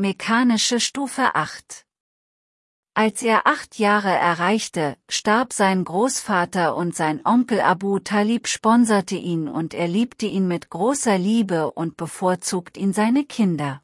mechanische Stufe 8. Als er acht Jahre erreichte, starb sein Großvater und sein Onkel Abu Talib sponserte ihn und er liebte ihn mit großer Liebe und bevorzugt ihn seine Kinder.